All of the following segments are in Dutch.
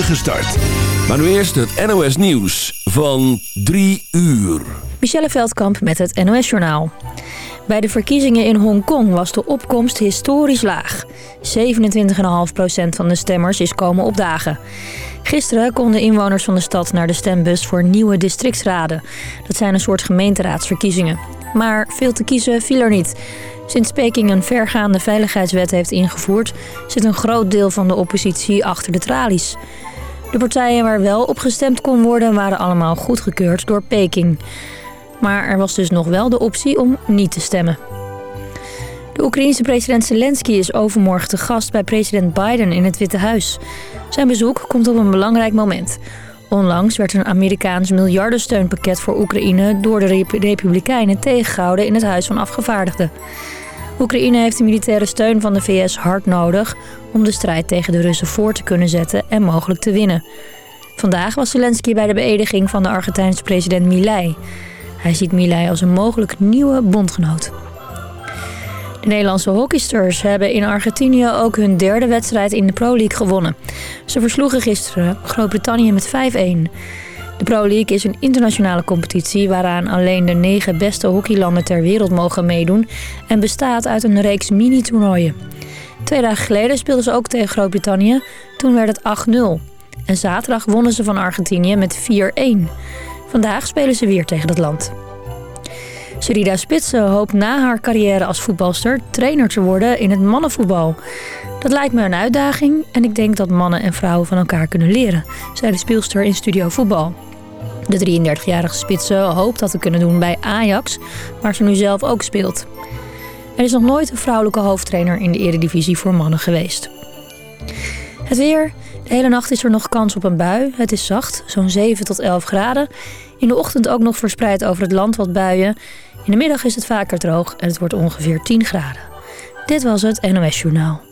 start. Maar nu eerst het NOS Nieuws van 3 uur. Michelle Veldkamp met het NOS Journaal. Bij de verkiezingen in Hongkong was de opkomst historisch laag. 27,5% van de stemmers is komen opdagen. Gisteren konden inwoners van de stad naar de stembus voor nieuwe districtsraden. Dat zijn een soort gemeenteraadsverkiezingen. Maar veel te kiezen viel er niet. Sinds Peking een vergaande veiligheidswet heeft ingevoerd... zit een groot deel van de oppositie achter de tralies. De partijen waar wel op gestemd kon worden... waren allemaal goedgekeurd door Peking. Maar er was dus nog wel de optie om niet te stemmen. De Oekraïense president Zelensky is overmorgen te gast bij president Biden in het Witte Huis. Zijn bezoek komt op een belangrijk moment. Onlangs werd een Amerikaans miljardensteunpakket voor Oekraïne door de Republikeinen tegengehouden in het Huis van Afgevaardigden. Oekraïne heeft de militaire steun van de VS hard nodig om de strijd tegen de Russen voor te kunnen zetten en mogelijk te winnen. Vandaag was Zelensky bij de beëdiging van de Argentijnse president Milei. Hij ziet Milei als een mogelijk nieuwe bondgenoot. De Nederlandse hockeysters hebben in Argentinië ook hun derde wedstrijd in de Pro League gewonnen. Ze versloegen gisteren Groot-Brittannië met 5-1. De Pro League is een internationale competitie waaraan alleen de negen beste hockeylanden ter wereld mogen meedoen en bestaat uit een reeks mini-toernooien. Twee dagen geleden speelden ze ook tegen Groot-Brittannië, toen werd het 8-0. En zaterdag wonnen ze van Argentinië met 4-1. Vandaag spelen ze weer tegen dat land. Sherida Spitsen hoopt na haar carrière als voetbalster trainer te worden in het mannenvoetbal. Dat lijkt me een uitdaging en ik denk dat mannen en vrouwen van elkaar kunnen leren, zei de speelster in Studio Voetbal. De 33-jarige Spitsen hoopt dat te kunnen doen bij Ajax, waar ze nu zelf ook speelt. Er is nog nooit een vrouwelijke hoofdtrainer in de eredivisie voor mannen geweest. Het weer. De hele nacht is er nog kans op een bui. Het is zacht, zo'n 7 tot 11 graden. In de ochtend ook nog verspreid over het land wat buien. In de middag is het vaker droog en het wordt ongeveer 10 graden. Dit was het NOS Journaal.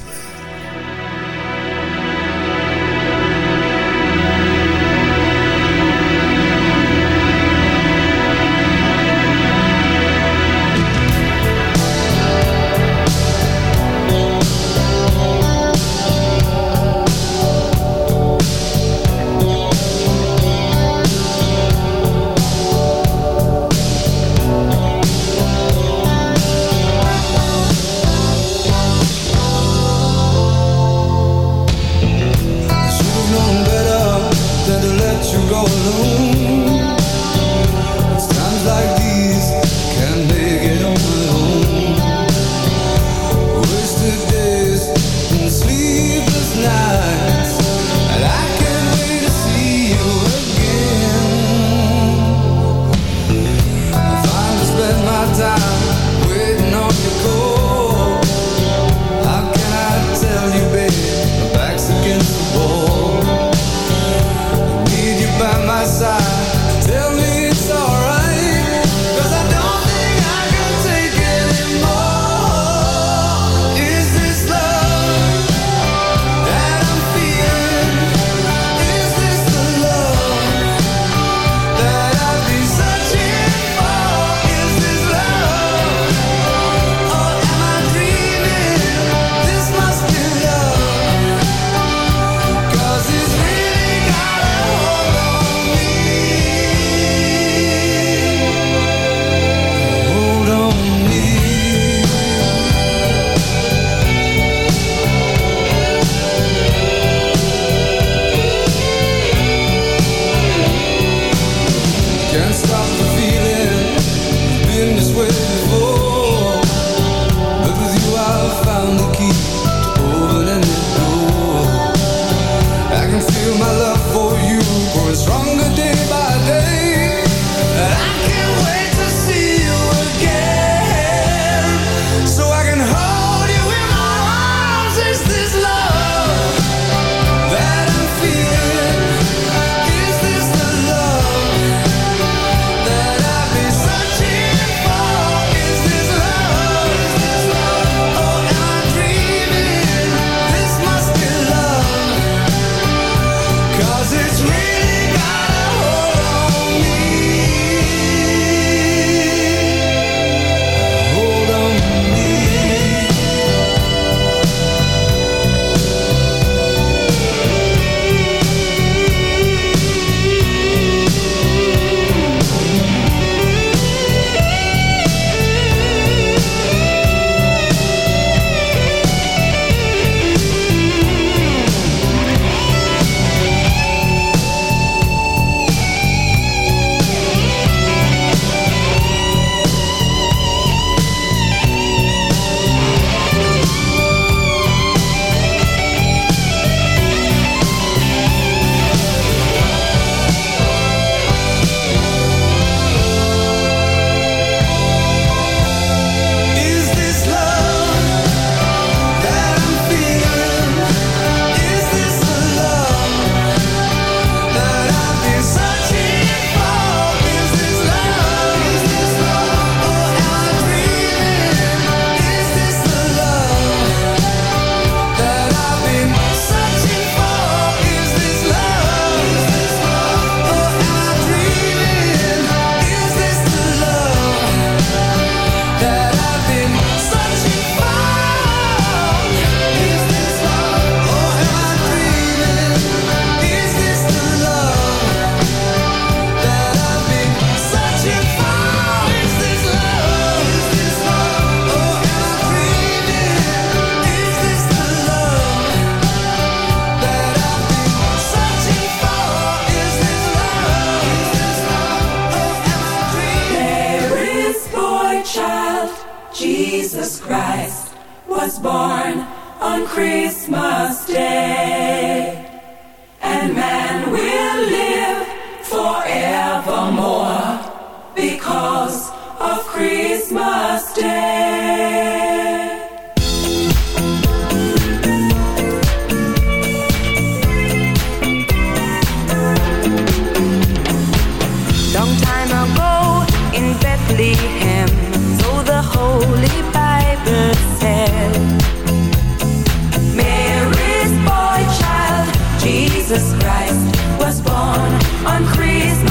was born on Christmas.